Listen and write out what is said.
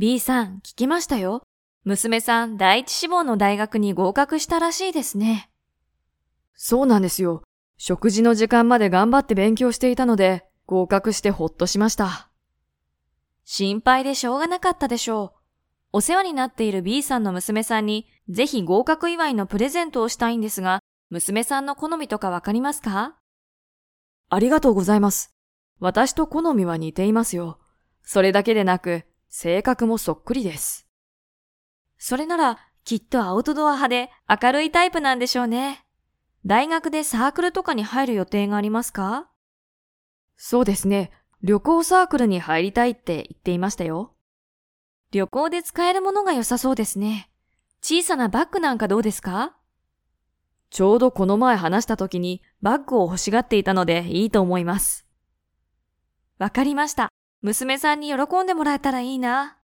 B さん、聞きましたよ。娘さん、第一志望の大学に合格したらしいですね。そうなんですよ。食事の時間まで頑張って勉強していたので、合格してほっとしました。心配でしょうがなかったでしょう。お世話になっている B さんの娘さんに、ぜひ合格祝いのプレゼントをしたいんですが、娘さんの好みとかわかりますか？ありがとうございます。私と好みは似ていますよ。それだけでなく、性格もそっくりです。それなら、きっとアウトドア派で明るいタイプなんでしょうね。大学でサークルとかに入る予定がありますか？そうですね。旅行サークルに入りたいって言っていましたよ。旅行で使えるものが良さそうですね。小さなバッグなんかどうですか？ちょうどこの前話した時にバッグを欲しがっていたのでいいと思います。わかりました。娘さんに喜んでもらえたらいいな。